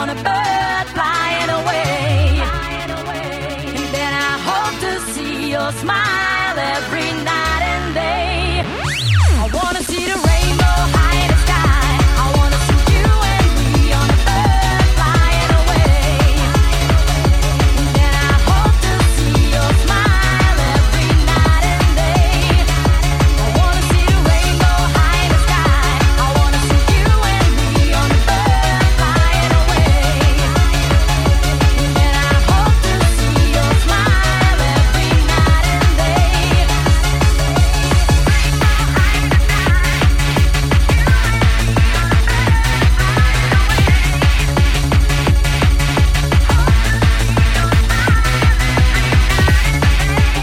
on a bird flying away. And then I hope to see your smile every night.